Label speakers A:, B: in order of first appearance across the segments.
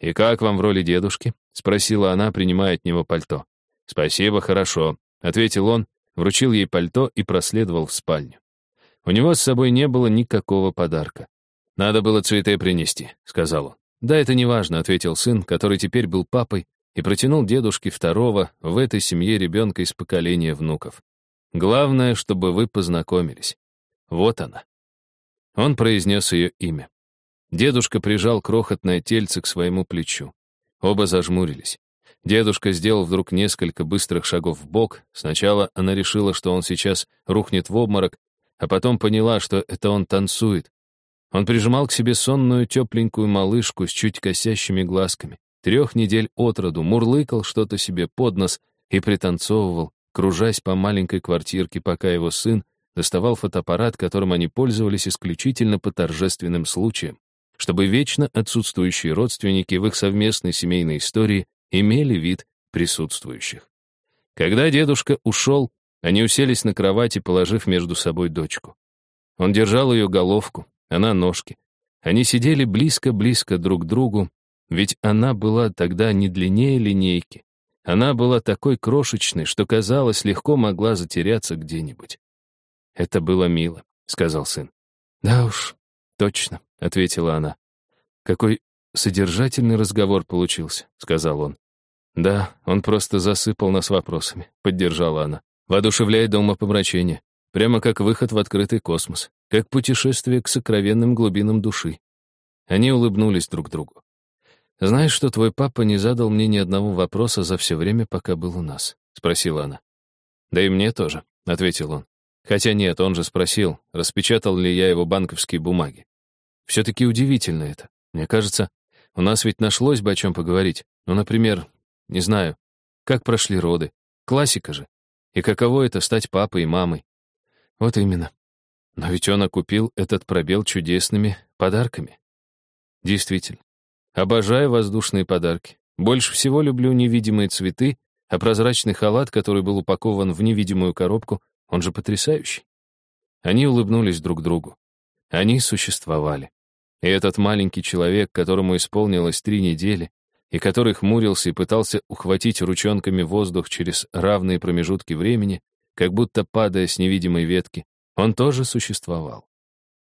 A: «И как вам в роли дедушки?» — спросила она, принимая от него пальто. «Спасибо, хорошо», — ответил он, вручил ей пальто и проследовал в спальню. У него с собой не было никакого подарка. «Надо было цветы принести», — сказал он. «Да, это не важно», — ответил сын, который теперь был папой, и протянул дедушке второго в этой семье ребенка из поколения внуков. «Главное, чтобы вы познакомились. Вот она». Он произнес ее имя. Дедушка прижал крохотное тельце к своему плечу. Оба зажмурились. Дедушка сделал вдруг несколько быстрых шагов в бок. Сначала она решила, что он сейчас рухнет в обморок, а потом поняла, что это он танцует. Он прижимал к себе сонную тепленькую малышку с чуть косящими глазками. Трех недель от роду мурлыкал что-то себе под нос и пританцовывал, кружась по маленькой квартирке, пока его сын доставал фотоаппарат, которым они пользовались исключительно по торжественным случаям чтобы вечно отсутствующие родственники в их совместной семейной истории имели вид присутствующих. Когда дедушка ушел, они уселись на кровати, положив между собой дочку. Он держал ее головку, она ножки. Они сидели близко-близко друг к другу, ведь она была тогда не длиннее линейки. Она была такой крошечной, что, казалось, легко могла затеряться где-нибудь. «Это было мило», — сказал сын. «Да уж, точно», — ответила она. «Какой содержательный разговор получился», — сказал он. «Да, он просто засыпал нас вопросами», — поддержала она. «Воодушевляет до умопомрачения. Прямо как выход в открытый космос, как путешествие к сокровенным глубинам души». Они улыбнулись друг другу. «Знаешь, что твой папа не задал мне ни одного вопроса за все время, пока был у нас?» — спросила она. «Да и мне тоже», — ответил он. Хотя нет, он же спросил, распечатал ли я его банковские бумаги. Все-таки удивительно это. Мне кажется, у нас ведь нашлось бы о чем поговорить. Ну, например, не знаю, как прошли роды. Классика же. И каково это стать папой и мамой? Вот именно. Но ведь он окупил этот пробел чудесными подарками. Действительно. Обожаю воздушные подарки. Больше всего люблю невидимые цветы, а прозрачный халат, который был упакован в невидимую коробку, он же потрясающий. Они улыбнулись друг другу. Они существовали. И этот маленький человек, которому исполнилось три недели, и который хмурился и пытался ухватить ручонками воздух через равные промежутки времени, как будто падая с невидимой ветки, он тоже существовал.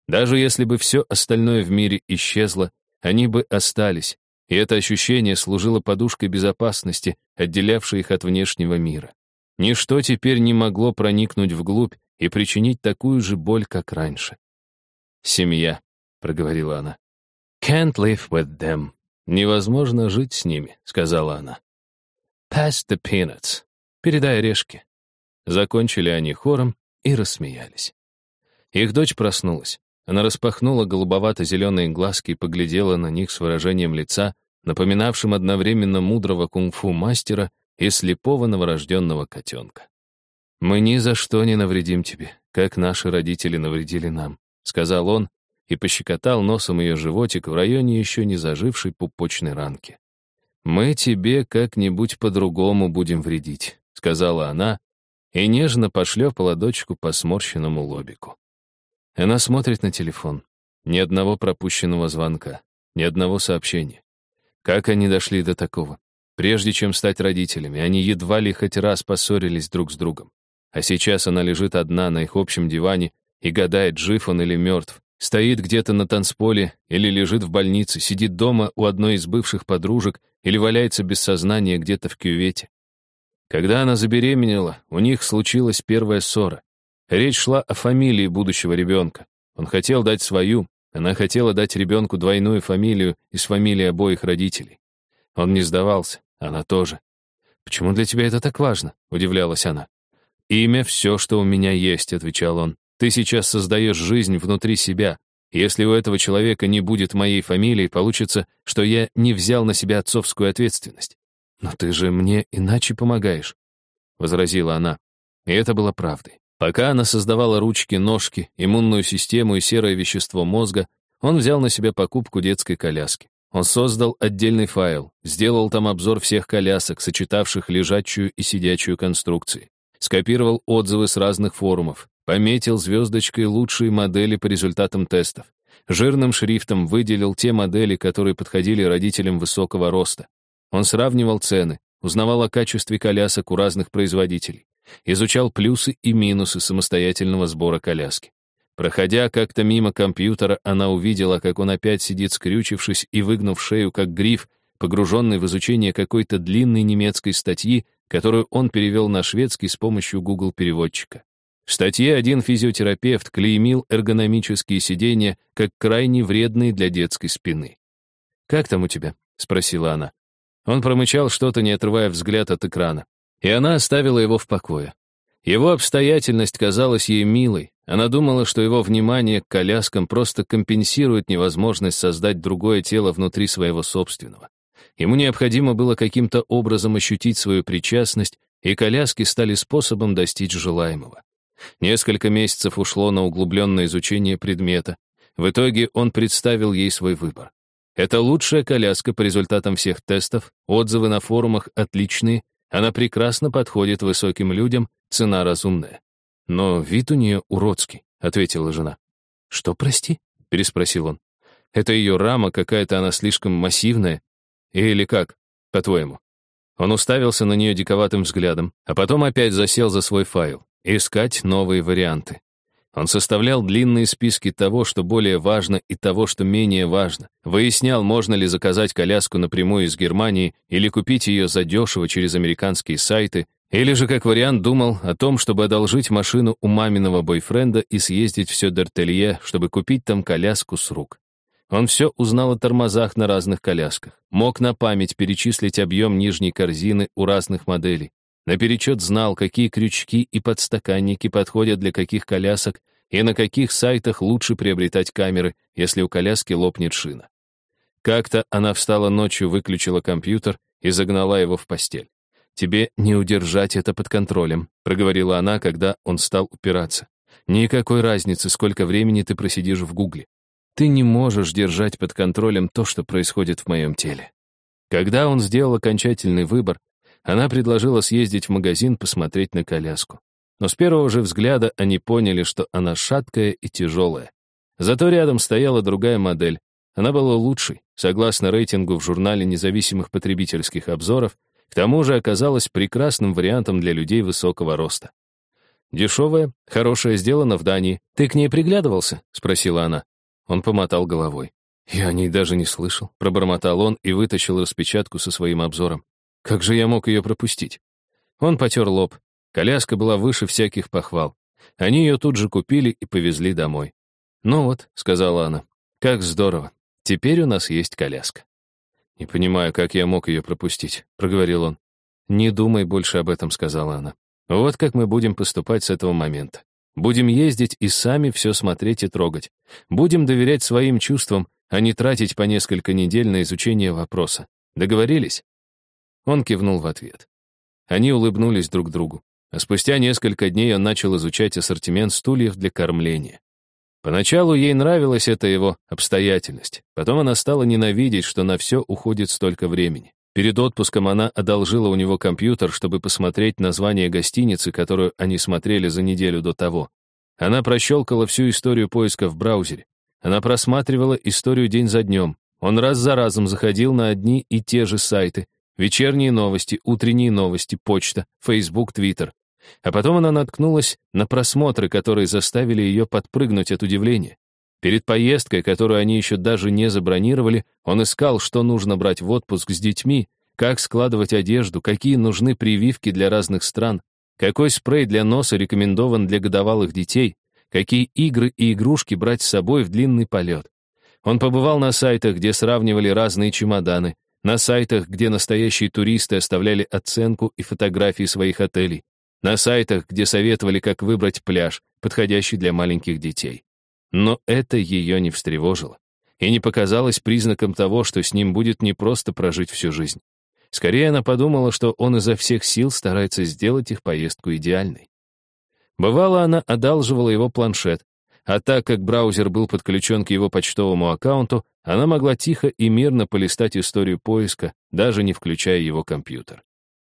A: Даже если бы все остальное в мире исчезло, они бы остались, и это ощущение служило подушкой безопасности, отделявшей их от внешнего мира. Ничто теперь не могло проникнуть вглубь и причинить такую же боль, как раньше. Семья проговорила она. «Can't live with them». «Невозможно жить с ними», — сказала она. «Pass the peanuts». «Передай орешки». Закончили они хором и рассмеялись. Их дочь проснулась. Она распахнула голубовато-зеленые глазки и поглядела на них с выражением лица, напоминавшим одновременно мудрого кунг-фу мастера и слепого новорожденного котенка. «Мы ни за что не навредим тебе, как наши родители навредили нам», — сказал он, и пощекотал носом ее животик в районе еще не зажившей пупочной ранки. «Мы тебе как-нибудь по-другому будем вредить», — сказала она, и нежно пошлепала дочку по сморщенному лобику. Она смотрит на телефон. Ни одного пропущенного звонка, ни одного сообщения. Как они дошли до такого? Прежде чем стать родителями, они едва ли хоть раз поссорились друг с другом. А сейчас она лежит одна на их общем диване и гадает, жив он или мертв, Стоит где-то на танцполе или лежит в больнице, сидит дома у одной из бывших подружек или валяется без сознания где-то в кювете. Когда она забеременела, у них случилась первая ссора. Речь шла о фамилии будущего ребенка. Он хотел дать свою, она хотела дать ребенку двойную фамилию из фамилии обоих родителей. Он не сдавался, она тоже. «Почему для тебя это так важно?» — удивлялась она. «Имя — все, что у меня есть», — отвечал он. Ты сейчас создаешь жизнь внутри себя. Если у этого человека не будет моей фамилии, получится, что я не взял на себя отцовскую ответственность. Но ты же мне иначе помогаешь, — возразила она. И это было правдой. Пока она создавала ручки, ножки, иммунную систему и серое вещество мозга, он взял на себя покупку детской коляски. Он создал отдельный файл, сделал там обзор всех колясок, сочетавших лежачую и сидячую конструкции. Скопировал отзывы с разных форумов, Пометил звездочкой лучшие модели по результатам тестов. Жирным шрифтом выделил те модели, которые подходили родителям высокого роста. Он сравнивал цены, узнавал о качестве колясок у разных производителей, изучал плюсы и минусы самостоятельного сбора коляски. Проходя как-то мимо компьютера, она увидела, как он опять сидит скрючившись и выгнув шею, как гриф, погруженный в изучение какой-то длинной немецкой статьи, которую он перевел на шведский с помощью Google-переводчика. В статье один физиотерапевт клеймил эргономические сидения как крайне вредные для детской спины. «Как там у тебя?» — спросила она. Он промычал что-то, не отрывая взгляд от экрана. И она оставила его в покое. Его обстоятельность казалась ей милой. Она думала, что его внимание к коляскам просто компенсирует невозможность создать другое тело внутри своего собственного. Ему необходимо было каким-то образом ощутить свою причастность, и коляски стали способом достичь желаемого. Несколько месяцев ушло на углубленное изучение предмета. В итоге он представил ей свой выбор. Это лучшая коляска по результатам всех тестов, отзывы на форумах отличные, она прекрасно подходит высоким людям, цена разумная. Но вид у нее уродский, ответила жена. Что, прости? переспросил он. Это ее рама какая-то, она слишком массивная. Или как, по-твоему? Он уставился на нее диковатым взглядом, а потом опять засел за свой файл. Искать новые варианты. Он составлял длинные списки того, что более важно, и того, что менее важно. Выяснял, можно ли заказать коляску напрямую из Германии или купить ее задешево через американские сайты, или же, как вариант, думал о том, чтобы одолжить машину у маминого бойфренда и съездить в Сёдертелье, чтобы купить там коляску с рук. Он все узнал о тормозах на разных колясках, мог на память перечислить объем нижней корзины у разных моделей. Наперечет знал, какие крючки и подстаканники подходят для каких колясок и на каких сайтах лучше приобретать камеры, если у коляски лопнет шина. Как-то она встала ночью, выключила компьютер и загнала его в постель. «Тебе не удержать это под контролем», — проговорила она, когда он стал упираться. «Никакой разницы, сколько времени ты просидишь в Гугле. Ты не можешь держать под контролем то, что происходит в моем теле». Когда он сделал окончательный выбор, она предложила съездить в магазин посмотреть на коляску. Но с первого же взгляда они поняли, что она шаткая и тяжелая. Зато рядом стояла другая модель. Она была лучшей, согласно рейтингу в журнале независимых потребительских обзоров, к тому же оказалась прекрасным вариантом для людей высокого роста. «Дешевая, хорошая, сделана в Дании. Ты к ней приглядывался?» — спросила она. Он помотал головой. «Я о ней даже не слышал», — пробормотал он и вытащил распечатку со своим обзором. Как же я мог ее пропустить? Он потер лоб. Коляска была выше всяких похвал. Они ее тут же купили и повезли домой. «Ну вот», — сказала она, — «как здорово. Теперь у нас есть коляска». «Не понимаю, как я мог ее пропустить», — проговорил он. «Не думай больше об этом», — сказала она. «Вот как мы будем поступать с этого момента. Будем ездить и сами все смотреть и трогать. Будем доверять своим чувствам, а не тратить по несколько недель на изучение вопроса. Договорились?» Он кивнул в ответ. Они улыбнулись друг другу. А спустя несколько дней он начал изучать ассортимент стульев для кормления. Поначалу ей нравилась эта его обстоятельность. Потом она стала ненавидеть, что на все уходит столько времени. Перед отпуском она одолжила у него компьютер, чтобы посмотреть название гостиницы, которую они смотрели за неделю до того. Она прощелкала всю историю поиска в браузере. Она просматривала историю день за днем. Он раз за разом заходил на одни и те же сайты, Вечерние новости, утренние новости, почта, Facebook, Twitter. А потом она наткнулась на просмотры, которые заставили ее подпрыгнуть от удивления. Перед поездкой, которую они еще даже не забронировали, он искал, что нужно брать в отпуск с детьми, как складывать одежду, какие нужны прививки для разных стран, какой спрей для носа рекомендован для годовалых детей, какие игры и игрушки брать с собой в длинный полет. Он побывал на сайтах, где сравнивали разные чемоданы, на сайтах, где настоящие туристы оставляли оценку и фотографии своих отелей, на сайтах, где советовали, как выбрать пляж, подходящий для маленьких детей. Но это ее не встревожило и не показалось признаком того, что с ним будет не просто прожить всю жизнь. Скорее, она подумала, что он изо всех сил старается сделать их поездку идеальной. Бывало, она одалживала его планшет, а так как браузер был подключен к его почтовому аккаунту, она могла тихо и мирно полистать историю поиска, даже не включая его компьютер.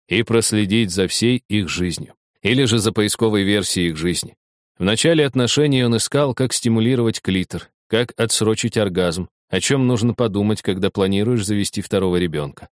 A: И проследить за всей их жизнью. Или же за поисковой версией их жизни. В начале отношений он искал, как стимулировать клитор, как отсрочить оргазм, о чем нужно подумать, когда планируешь завести второго ребенка.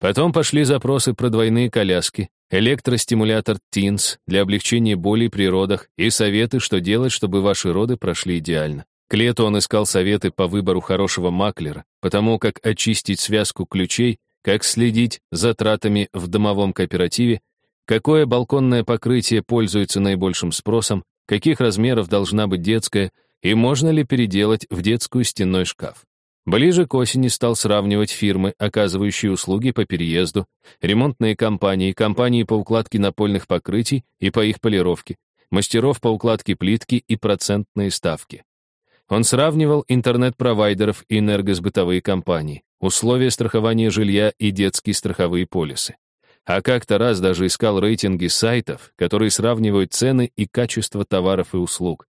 A: Потом пошли запросы про двойные коляски, электростимулятор ТИНС для облегчения боли при родах и советы, что делать, чтобы ваши роды прошли идеально. К лету он искал советы по выбору хорошего маклера, потому как очистить связку ключей, как следить за тратами в домовом кооперативе, какое балконное покрытие пользуется наибольшим спросом, каких размеров должна быть детская и можно ли переделать в детскую стенной шкаф. Ближе к осени стал сравнивать фирмы, оказывающие услуги по переезду, ремонтные компании, компании по укладке напольных покрытий и по их полировке, мастеров по укладке плитки и процентные ставки. Он сравнивал интернет-провайдеров и энергосбытовые компании, условия страхования жилья и детские страховые полисы. А как-то раз даже искал рейтинги сайтов, которые сравнивают цены и качество товаров и услуг.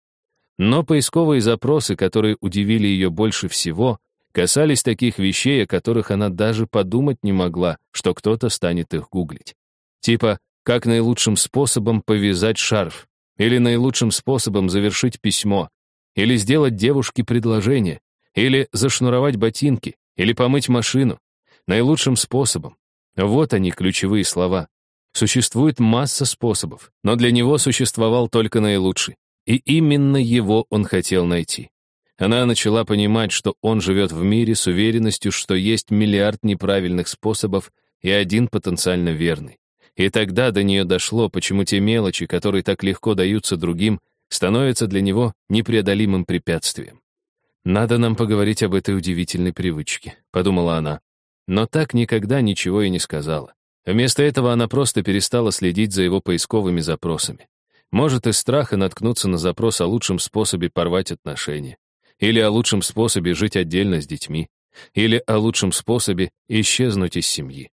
A: Но поисковые запросы, которые удивили ее больше всего, касались таких вещей, о которых она даже подумать не могла, что кто-то станет их гуглить. Типа, как наилучшим способом повязать шарф, или наилучшим способом завершить письмо, или сделать девушке предложение, или зашнуровать ботинки, или помыть машину. Наилучшим способом. Вот они, ключевые слова. Существует масса способов, но для него существовал только наилучший. И именно его он хотел найти. Она начала понимать, что он живет в мире с уверенностью, что есть миллиард неправильных способов и один потенциально верный. И тогда до нее дошло, почему те мелочи, которые так легко даются другим, становятся для него непреодолимым препятствием. «Надо нам поговорить об этой удивительной привычке», — подумала она. Но так никогда ничего и не сказала. Вместо этого она просто перестала следить за его поисковыми запросами. Может, из страха наткнуться на запрос о лучшем способе порвать отношения или о лучшем способе жить отдельно с детьми, или о лучшем способе исчезнуть из семьи.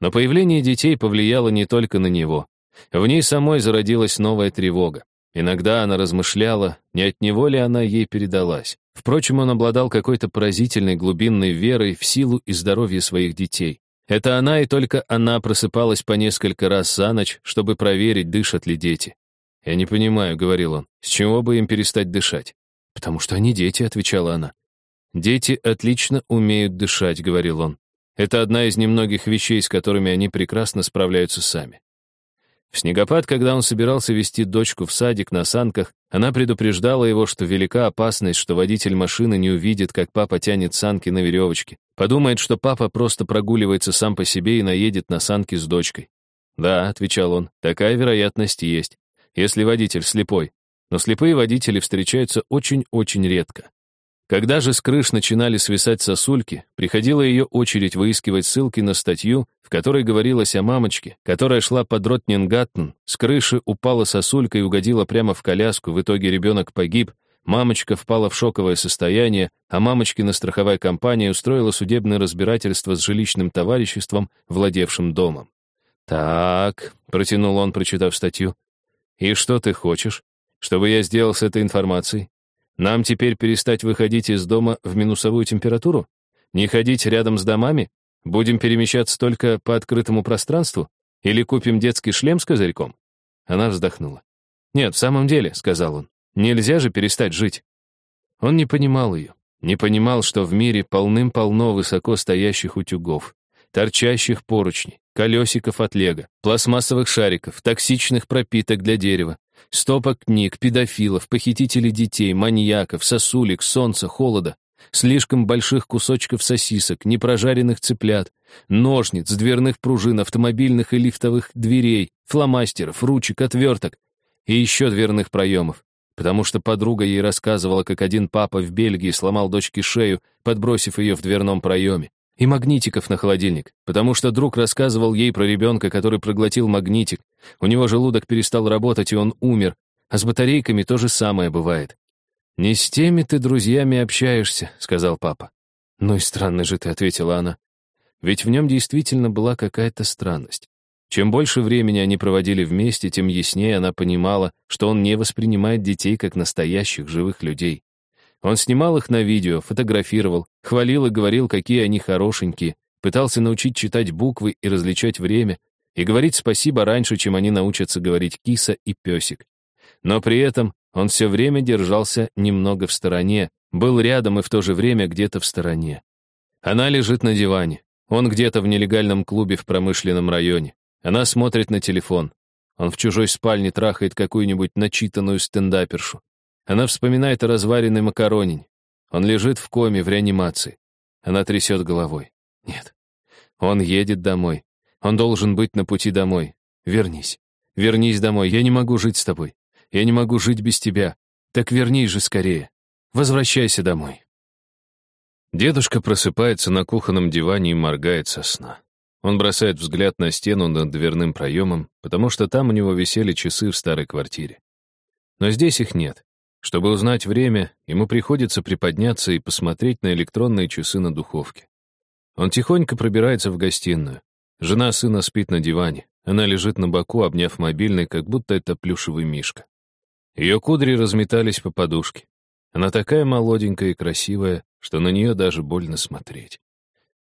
A: Но появление детей повлияло не только на него. В ней самой зародилась новая тревога. Иногда она размышляла, не от него ли она ей передалась. Впрочем, он обладал какой-то поразительной глубинной верой в силу и здоровье своих детей. Это она и только она просыпалась по несколько раз за ночь, чтобы проверить, дышат ли дети. «Я не понимаю», — говорил он, — «с чего бы им перестать дышать?» «Потому что они дети», — отвечала она. «Дети отлично умеют дышать», — говорил он. «Это одна из немногих вещей, с которыми они прекрасно справляются сами». В снегопад, когда он собирался вести дочку в садик на санках, она предупреждала его, что велика опасность, что водитель машины не увидит, как папа тянет санки на веревочке. Подумает, что папа просто прогуливается сам по себе и наедет на санки с дочкой. «Да», — отвечал он, — «такая вероятность есть, если водитель слепой но слепые водители встречаются очень-очень редко. Когда же с крыш начинали свисать сосульки, приходила ее очередь выискивать ссылки на статью, в которой говорилось о мамочке, которая шла под Ротнингаттен, с крыши упала сосулька и угодила прямо в коляску, в итоге ребенок погиб, мамочка впала в шоковое состояние, а мамочкина страховая компания устроила судебное разбирательство с жилищным товариществом, владевшим домом. «Так», — протянул он, прочитав статью, — «и что ты хочешь?» Чтобы я сделал с этой информацией? Нам теперь перестать выходить из дома в минусовую температуру? Не ходить рядом с домами? Будем перемещаться только по открытому пространству? Или купим детский шлем с козырьком?» Она вздохнула. «Нет, в самом деле», — сказал он, — «нельзя же перестать жить». Он не понимал ее, не понимал, что в мире полным-полно высоко стоящих утюгов, торчащих поручней, колесиков от лего, пластмассовых шариков, токсичных пропиток для дерева, стопок книг, педофилов, похитителей детей, маньяков, сосулек, солнца, холода, слишком больших кусочков сосисок, непрожаренных цыплят, ножниц, дверных пружин, автомобильных и лифтовых дверей, фломастеров, ручек, отверток и еще дверных проемов. Потому что подруга ей рассказывала, как один папа в Бельгии сломал дочке шею, подбросив ее в дверном проеме и магнитиков на холодильник, потому что друг рассказывал ей про ребенка, который проглотил магнитик. У него желудок перестал работать, и он умер. А с батарейками то же самое бывает. «Не с теми ты друзьями общаешься», — сказал папа. «Ну и странный же ты», — ответила она. Ведь в нем действительно была какая-то странность. Чем больше времени они проводили вместе, тем яснее она понимала, что он не воспринимает детей как настоящих живых людей. Он снимал их на видео, фотографировал, хвалил и говорил, какие они хорошенькие, пытался научить читать буквы и различать время, и говорить спасибо раньше, чем они научатся говорить киса и песик. Но при этом он все время держался немного в стороне, был рядом и в то же время где-то в стороне. Она лежит на диване. Он где-то в нелегальном клубе в промышленном районе. Она смотрит на телефон. Он в чужой спальне трахает какую-нибудь начитанную стендапершу. Она вспоминает о разваренной макаронине. Он лежит в коме, в реанимации. Она трясет головой. Нет. Он едет домой. Он должен быть на пути домой. Вернись. Вернись домой. Я не могу жить с тобой. Я не могу жить без тебя. Так вернись же скорее. Возвращайся домой. Дедушка просыпается на кухонном диване и моргает со сна. Он бросает взгляд на стену над дверным проемом, потому что там у него висели часы в старой квартире. Но здесь их нет. Чтобы узнать время, ему приходится приподняться и посмотреть на электронные часы на духовке. Он тихонько пробирается в гостиную. Жена сына спит на диване. Она лежит на боку, обняв мобильный, как будто это плюшевый мишка. Ее кудри разметались по подушке. Она такая молоденькая и красивая, что на нее даже больно смотреть.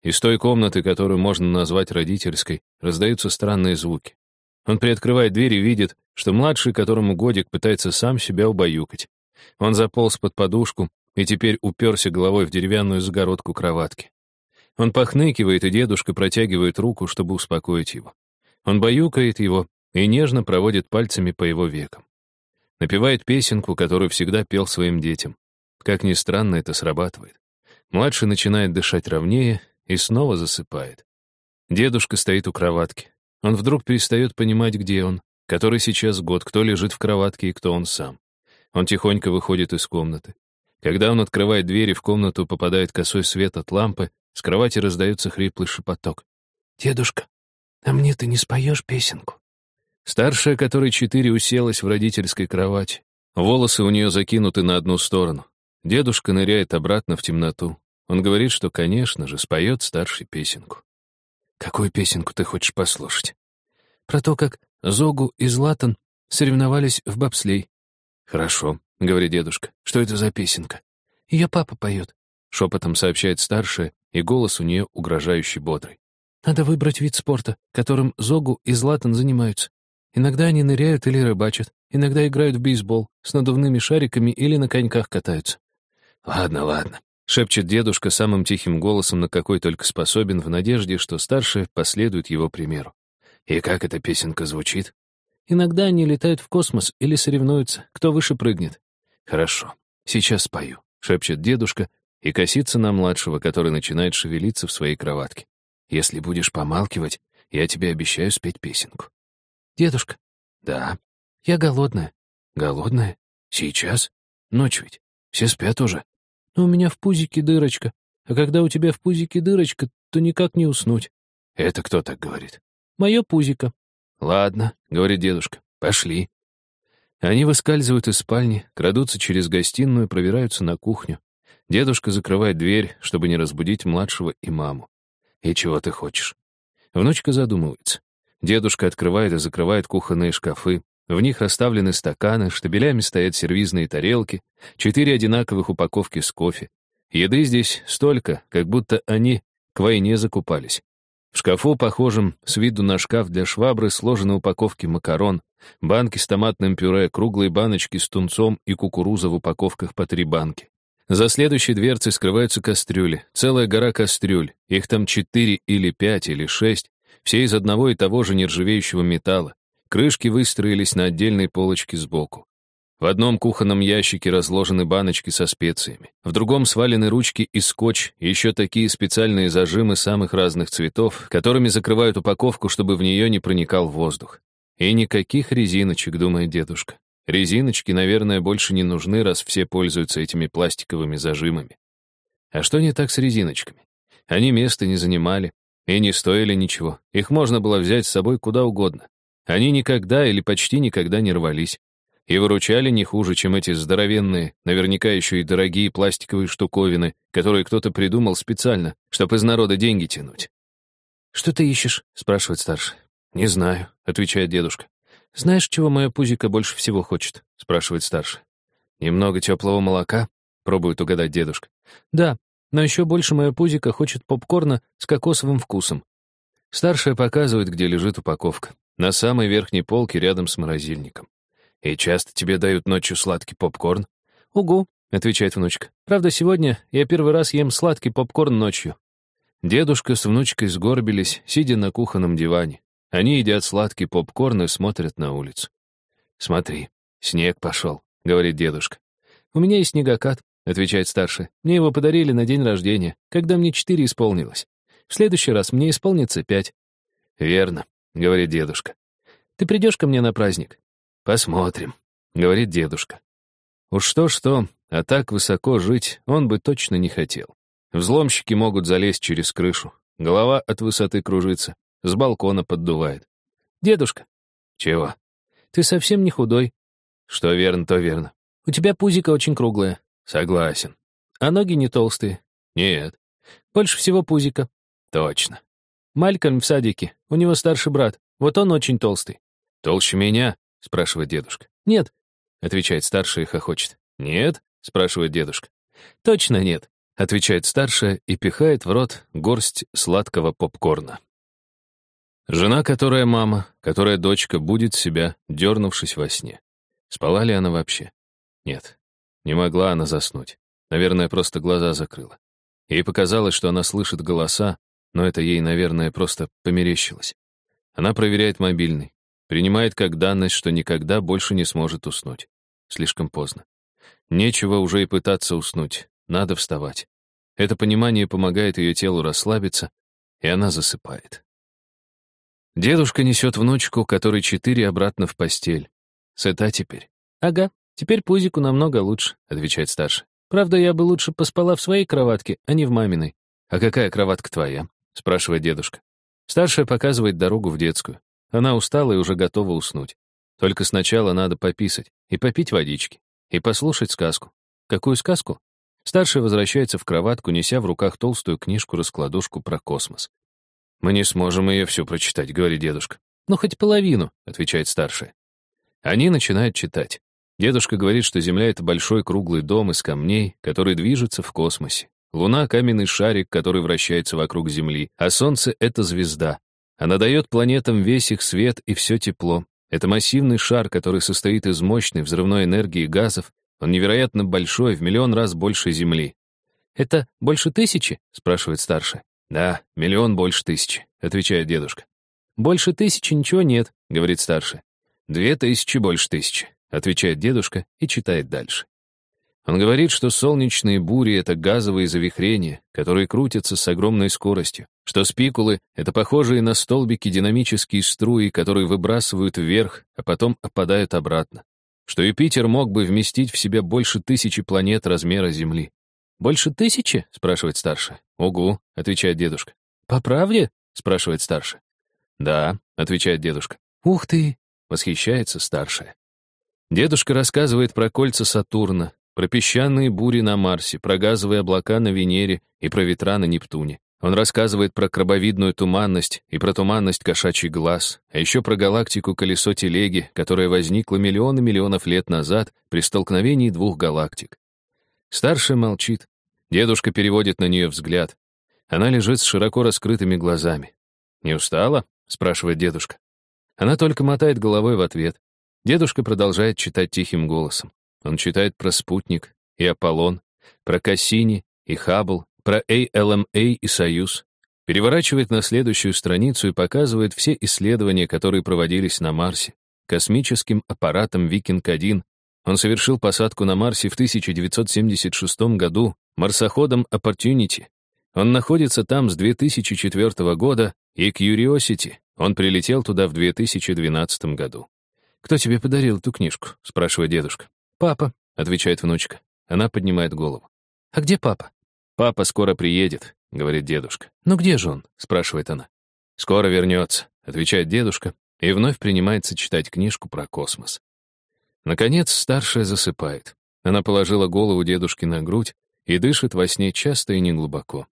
A: Из той комнаты, которую можно назвать родительской, раздаются странные звуки. Он приоткрывает дверь и видит, что младший, которому годик, пытается сам себя убаюкать. Он заполз под подушку и теперь уперся головой в деревянную загородку кроватки. Он похныкивает, и дедушка протягивает руку, чтобы успокоить его. Он баюкает его и нежно проводит пальцами по его векам. Напевает песенку, которую всегда пел своим детям. Как ни странно, это срабатывает. Младший начинает дышать ровнее и снова засыпает. Дедушка стоит у кроватки. Он вдруг перестает понимать, где он, который сейчас год, кто лежит в кроватке и кто он сам. Он тихонько выходит из комнаты. Когда он открывает дверь и в комнату попадает косой свет от лампы, с кровати раздается хриплый шепоток. «Дедушка, а мне ты не споешь песенку?» Старшая, которой четыре, уселась в родительской кровати. Волосы у нее закинуты на одну сторону. Дедушка ныряет обратно в темноту. Он говорит, что, конечно же, споет старший песенку. «Какую песенку ты хочешь послушать?» «Про то, как Зогу и Златан соревновались в бобслей». «Хорошо», — говорит дедушка. «Что это за песенка?» «Ее папа поет», — шепотом сообщает старшая, и голос у нее угрожающий бодрый. «Надо выбрать вид спорта, которым Зогу и Златан занимаются. Иногда они ныряют или рыбачат, иногда играют в бейсбол, с надувными шариками или на коньках катаются». «Ладно, ладно», — шепчет дедушка самым тихим голосом, на какой только способен, в надежде, что старшие последуют его примеру. «И как эта песенка звучит?» «Иногда они летают в космос или соревнуются, кто выше прыгнет». «Хорошо, сейчас спою», — шепчет дедушка и косится на младшего, который начинает шевелиться в своей кроватке. «Если будешь помалкивать, я тебе обещаю спеть песенку». «Дедушка». «Да». «Я голодная». «Голодная? Сейчас? Ночь ведь. Все спят уже». «Но у меня в пузике дырочка. А когда у тебя в пузике дырочка, то никак не уснуть». «Это кто так говорит?» «Мое пузико». «Ладно», — говорит дедушка, — «пошли». Они выскальзывают из спальни, крадутся через гостиную, пробираются на кухню. Дедушка закрывает дверь, чтобы не разбудить младшего и маму. «И чего ты хочешь?» Внучка задумывается. Дедушка открывает и закрывает кухонные шкафы. В них оставлены стаканы, штабелями стоят сервизные тарелки, четыре одинаковых упаковки с кофе. Еды здесь столько, как будто они к войне закупались. В шкафу, похожем с виду на шкаф для швабры, сложены упаковки макарон, банки с томатным пюре, круглые баночки с тунцом и кукуруза в упаковках по три банки. За следующей дверцей скрываются кастрюли, целая гора кастрюль, их там четыре или пять или шесть, все из одного и того же нержавеющего металла. Крышки выстроились на отдельной полочке сбоку. В одном кухонном ящике разложены баночки со специями, в другом свалены ручки и скотч, и еще такие специальные зажимы самых разных цветов, которыми закрывают упаковку, чтобы в нее не проникал воздух. И никаких резиночек, думает дедушка. Резиночки, наверное, больше не нужны, раз все пользуются этими пластиковыми зажимами. А что не так с резиночками? Они места не занимали и не стоили ничего. Их можно было взять с собой куда угодно. Они никогда или почти никогда не рвались. И выручали не хуже, чем эти здоровенные, наверняка еще и дорогие пластиковые штуковины, которые кто-то придумал специально, чтобы из народа деньги тянуть. «Что ты ищешь?» — спрашивает старший. «Не знаю», — отвечает дедушка. «Знаешь, чего моя пузика больше всего хочет?» — спрашивает старший. «Немного теплого молока?» — пробует угадать дедушка. «Да, но еще больше моя пузика хочет попкорна с кокосовым вкусом». Старшая показывает, где лежит упаковка. На самой верхней полке рядом с морозильником. «И часто тебе дают ночью сладкий попкорн?» «Угу, отвечает внучка. «Правда, сегодня я первый раз ем сладкий попкорн ночью». Дедушка с внучкой сгорбились, сидя на кухонном диване. Они едят сладкий попкорн и смотрят на улицу. «Смотри, снег пошел», — говорит дедушка. «У меня есть снегокат», — отвечает старший. «Мне его подарили на день рождения, когда мне четыре исполнилось. В следующий раз мне исполнится пять». «Верно», — говорит дедушка. «Ты придешь ко мне на праздник?» «Посмотрим», — говорит дедушка. Уж что-что, а так высоко жить он бы точно не хотел. Взломщики могут залезть через крышу. Голова от высоты кружится, с балкона поддувает. «Дедушка». «Чего?» «Ты совсем не худой». «Что верно, то верно. У тебя пузико очень круглое». «Согласен». «А ноги не толстые». «Нет». «Больше всего пузика». «Точно». «Малькольм в садике. У него старший брат. Вот он очень толстый». «Толще меня?» — спрашивает дедушка. «Нет», — отвечает старший и хохочет. «Нет?» — спрашивает дедушка. «Точно нет», — отвечает старшая и пихает в рот горсть сладкого попкорна. Жена, которая мама, которая дочка, будет себя, дернувшись во сне. Спала ли она вообще? Нет, не могла она заснуть. Наверное, просто глаза закрыла. Ей показалось, что она слышит голоса, но это ей, наверное, просто померещилось. Она проверяет мобильный, принимает как данность, что никогда больше не сможет уснуть. Слишком поздно. Нечего уже и пытаться уснуть, надо вставать. Это понимание помогает ее телу расслабиться, и она засыпает. Дедушка несет внучку, которой четыре, обратно в постель. Сыта теперь. «Ага, теперь пузику намного лучше», — отвечает старший. «Правда, я бы лучше поспала в своей кроватке, а не в маминой». «А какая кроватка твоя?» — спрашивает дедушка. Старшая показывает дорогу в детскую. Она устала и уже готова уснуть. Только сначала надо пописать и попить водички, и послушать сказку. Какую сказку? Старшая возвращается в кроватку, неся в руках толстую книжку-раскладушку про космос. «Мы не сможем ее всю прочитать», — говорит дедушка. «Ну, хоть половину», — отвечает старшая. Они начинают читать. Дедушка говорит, что Земля — это большой круглый дом из камней, который движется в космосе. Луна — каменный шарик, который вращается вокруг Земли, а Солнце — это звезда. Она дает планетам весь их свет и все тепло. Это массивный шар, который состоит из мощной взрывной энергии газов, он невероятно большой, в миллион раз больше Земли. «Это больше тысячи?» — спрашивает старшая. «Да, миллион больше тысячи», — отвечает дедушка. «Больше тысячи ничего нет», — говорит старшая. «Две тысячи больше тысячи», — отвечает дедушка и читает дальше. Он говорит, что солнечные бури — это газовые завихрения, которые крутятся с огромной скоростью, что спикулы — это похожие на столбики динамические струи, которые выбрасывают вверх, а потом опадают обратно что Юпитер мог бы вместить в себя больше тысячи планет размера Земли. «Больше тысячи?» — спрашивает старший. «Угу», — отвечает дедушка. «По правде?» — спрашивает старший. «Да», — отвечает дедушка. «Ух ты!» — восхищается старшая. Дедушка рассказывает про кольца Сатурна, про песчаные бури на Марсе, про газовые облака на Венере и про ветра на Нептуне. Он рассказывает про крабовидную туманность и про туманность кошачий глаз, а еще про галактику колесо телеги, которая возникла миллионы миллионов лет назад при столкновении двух галактик. Старшая молчит. Дедушка переводит на нее взгляд. Она лежит с широко раскрытыми глазами. «Не устала?» — спрашивает дедушка. Она только мотает головой в ответ. Дедушка продолжает читать тихим голосом. Он читает про спутник и Аполлон, про Кассини и Хаббл, про ALMA и Союз, переворачивает на следующую страницу и показывает все исследования, которые проводились на Марсе. Космическим аппаратом «Викинг-1» он совершил посадку на Марсе в 1976 году марсоходом «Opportunity». Он находится там с 2004 года, и Curiosity он прилетел туда в 2012 году. «Кто тебе подарил эту книжку?» — спрашивает дедушка. «Папа», — отвечает внучка. Она поднимает голову. «А где папа?» «Папа скоро приедет», — говорит дедушка. «Ну где же он?» — спрашивает она. «Скоро вернется», — отвечает дедушка и вновь принимается читать книжку про космос. Наконец, старшая засыпает. Она положила голову дедушке на грудь и дышит во сне часто и неглубоко.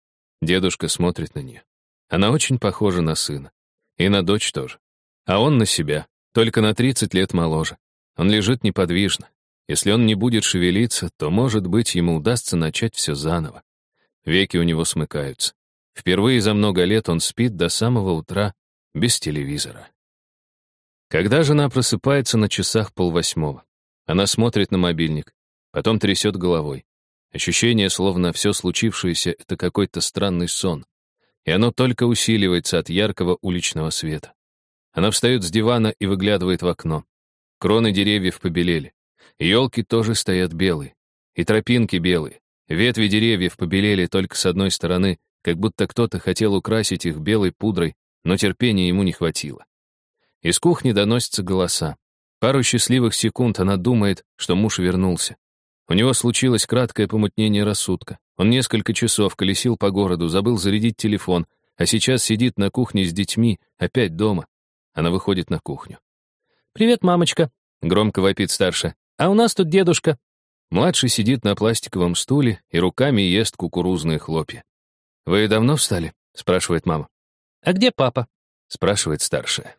A: Дедушка смотрит на нее. Она очень похожа на сына. И на дочь тоже. А он на себя, только на 30 лет моложе. Он лежит неподвижно. Если он не будет шевелиться, то, может быть, ему удастся начать все заново. Веки у него смыкаются. Впервые за много лет он спит до самого утра без телевизора. Когда жена просыпается на часах полвосьмого, она смотрит на мобильник. потом трясет головой. Ощущение, словно все случившееся — это какой-то странный сон. И оно только усиливается от яркого уличного света. Она встает с дивана и выглядывает в окно. Кроны деревьев побелели. Елки тоже стоят белые. И тропинки белые. Ветви деревьев побелели только с одной стороны, как будто кто-то хотел украсить их белой пудрой, но терпения ему не хватило. Из кухни доносятся голоса. Пару счастливых секунд она думает, что муж вернулся. У него случилось краткое помутнение рассудка. Он несколько часов колесил по городу, забыл зарядить телефон, а сейчас сидит на кухне с детьми, опять дома. Она выходит на кухню.
B: «Привет, мамочка», — громко вопит старшая. «А у нас тут дедушка».
A: Младший сидит на пластиковом стуле и руками ест кукурузные хлопья. «Вы давно встали?» — спрашивает мама.
B: «А где папа?»
A: — спрашивает старшая.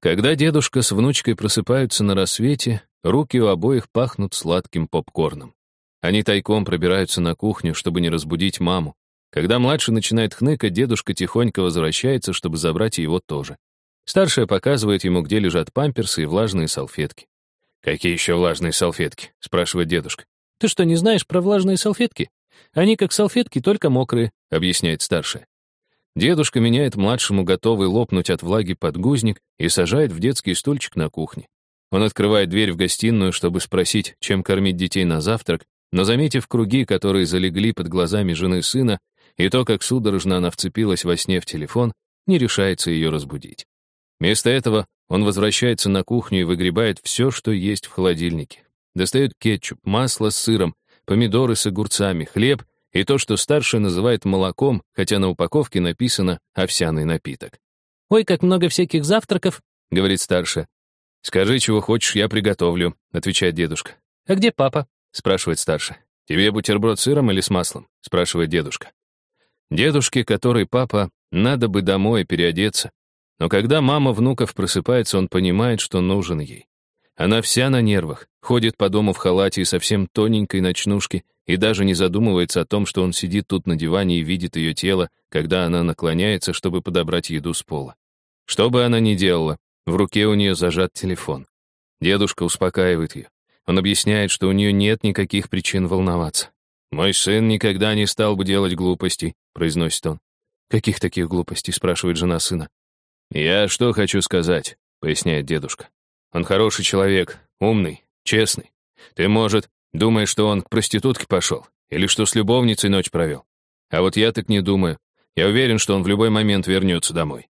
A: Когда дедушка с внучкой просыпаются на рассвете, руки у обоих пахнут сладким попкорном. Они тайком пробираются на кухню, чтобы не разбудить маму. Когда младший начинает хныкать, дедушка тихонько возвращается, чтобы забрать его тоже. Старшая показывает ему, где лежат памперсы и влажные салфетки. «Какие еще влажные салфетки?» — спрашивает дедушка.
B: «Ты что, не знаешь про влажные салфетки? Они как салфетки, только мокрые», — объясняет старшая.
A: Дедушка меняет младшему готовый лопнуть от влаги подгузник и сажает в детский стульчик на кухне. Он открывает дверь в гостиную, чтобы спросить, чем кормить детей на завтрак, но, заметив круги, которые залегли под глазами жены сына, и то, как судорожно она вцепилась во сне в телефон, не решается ее разбудить. Вместо этого он возвращается на кухню и выгребает все, что есть в холодильнике. Достает кетчуп, масло с сыром, помидоры с огурцами, хлеб и то, что старший называет молоком, хотя на упаковке написано «овсяный напиток».
B: «Ой, как много всяких завтраков», —
A: говорит старшая. «Скажи, чего хочешь, я приготовлю», — отвечает дедушка.
B: «А где папа?»
A: — спрашивает старшая. «Тебе бутерброд с сыром или с маслом?» — спрашивает дедушка. Дедушке, который папа, надо бы домой переодеться, но когда мама внуков просыпается, он понимает, что нужен ей. Она вся на нервах, ходит по дому в халате и совсем тоненькой ночнушке, и даже не задумывается о том, что он сидит тут на диване и видит ее тело, когда она наклоняется, чтобы подобрать еду с пола. Что бы она ни делала, в руке у нее зажат телефон. Дедушка успокаивает ее. Он объясняет, что у нее нет никаких причин волноваться. «Мой сын никогда не стал бы делать глупостей», — произносит он.
B: «Каких таких глупостей?» — спрашивает жена сына.
A: «Я что хочу сказать», — поясняет дедушка. «Он хороший человек, умный, честный. Ты, может, думаешь, что он к проститутке пошел? Или что с любовницей ночь провел? А вот я так не думаю. Я уверен, что он в любой момент вернется домой».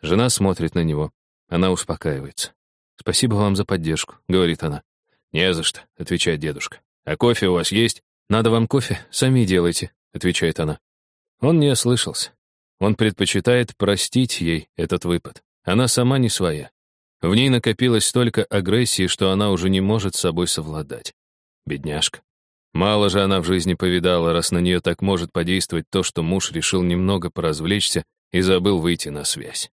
B: Жена смотрит на него. Она успокаивается. «Спасибо вам за поддержку», — говорит она.
A: «Не за что», — отвечает дедушка. «А кофе у вас есть?»
B: «Надо вам кофе, сами делайте», — отвечает она.
A: Он не ослышался. Он предпочитает простить ей этот выпад. Она сама не своя. В ней накопилось столько агрессии, что она уже не может с собой совладать. Бедняжка. Мало же она в жизни повидала, раз на нее так может подействовать то, что муж решил немного поразвлечься и забыл выйти на связь.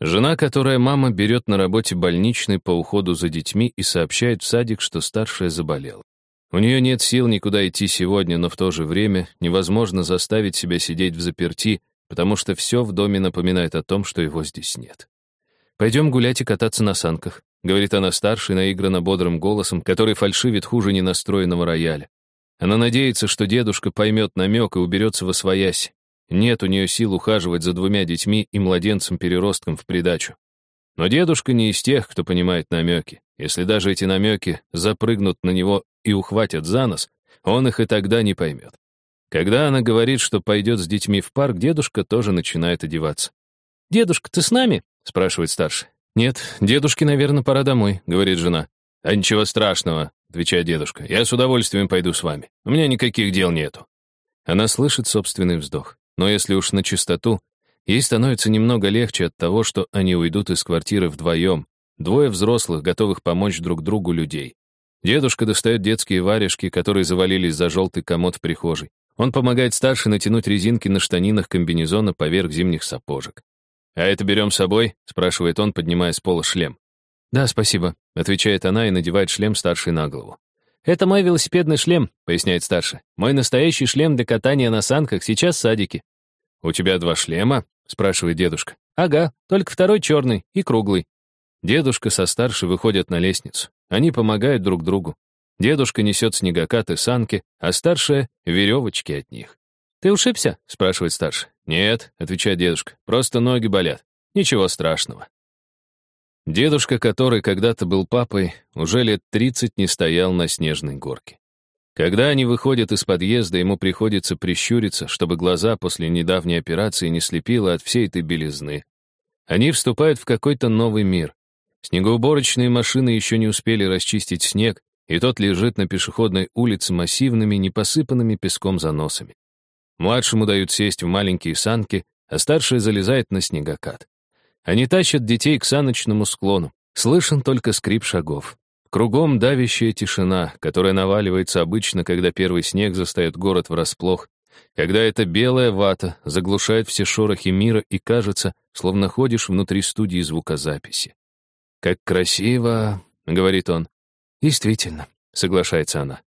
A: Жена, которая мама, берет на работе больничный по уходу за детьми и сообщает в садик, что старшая заболела. У нее нет сил никуда идти сегодня, но в то же время невозможно заставить себя сидеть в заперти, потому что все в доме напоминает о том, что его здесь нет. «Пойдем гулять и кататься на санках», — говорит она старшей, наигранно бодрым голосом, который фальшивит хуже ненастроенного рояля. Она надеется, что дедушка поймет намек и уберется во своясь. Нет у нее сил ухаживать за двумя детьми и младенцем-переростком в придачу. Но дедушка не из тех, кто понимает намеки. Если даже эти намеки запрыгнут на него и ухватят за нос, он их и тогда не поймет. Когда она говорит, что пойдет с детьми в парк, дедушка тоже начинает одеваться.
B: «Дедушка, ты с нами?»
A: — спрашивает старший.
B: «Нет, дедушке, наверное, пора домой», — говорит жена.
A: «А ничего страшного», — отвечает дедушка. «Я с удовольствием пойду с вами. У меня никаких дел нету».
B: Она слышит собственный вздох. Но если уж на чистоту, ей становится немного легче от того, что они уйдут из квартиры вдвоем. Двое взрослых, готовых помочь друг другу людей. Дедушка достает детские варежки, которые завалились за желтый комод в прихожей. Он помогает старше натянуть резинки на штанинах комбинезона поверх зимних сапожек.
A: «А это берем с собой?» — спрашивает он, поднимая с пола шлем.
B: «Да, спасибо», — отвечает она и надевает шлем старший на голову.
A: «Это мой велосипедный шлем», — поясняет старший. «Мой настоящий шлем для катания на санках сейчас в садике». «У тебя два шлема?» — спрашивает дедушка.
B: «Ага, только второй черный и круглый».
A: Дедушка со старшей выходят на лестницу. Они помогают друг другу. Дедушка несет снегокаты санки, а старшая — веревочки от них. «Ты ушибся?» — спрашивает старший. «Нет», — отвечает дедушка, — «просто ноги болят. Ничего страшного». Дедушка, который когда-то был папой, уже лет 30 не стоял на снежной горке. Когда они выходят из подъезда, ему приходится прищуриться, чтобы глаза после недавней операции не слепило от всей этой белизны. Они вступают в какой-то новый мир. Снегоуборочные машины еще не успели расчистить снег, и тот лежит на пешеходной улице массивными, непосыпанными песком заносами. Младшему дают сесть в маленькие санки, а старшая залезает на снегокат. Они тащат детей к саночному склону. Слышен только скрип шагов. Кругом давящая тишина, которая наваливается обычно, когда первый снег застает город врасплох, когда эта белая вата заглушает все шорохи мира и кажется, словно ходишь внутри студии звукозаписи. «Как красиво!» — говорит он. «Действительно», — соглашается она.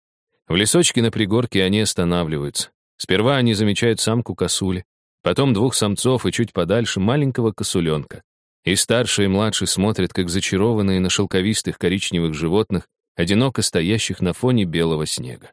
A: В лесочке на пригорке они останавливаются. Сперва они замечают самку косули, потом двух самцов и чуть подальше маленького косуленка. И старший и младший смотрят, как зачарованные на шелковистых коричневых животных, одиноко стоящих на фоне белого снега.